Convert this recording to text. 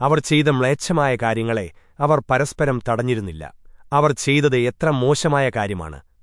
അവർ ചെയ്ത മ്ലേച്ഛമായ കാര്യങ്ങളെ അവർ പരസ്പരം തടഞ്ഞിരുന്നില്ല. അവർ ചെയ്തത് എത്ര മോശമായ കാര്യമാണ്.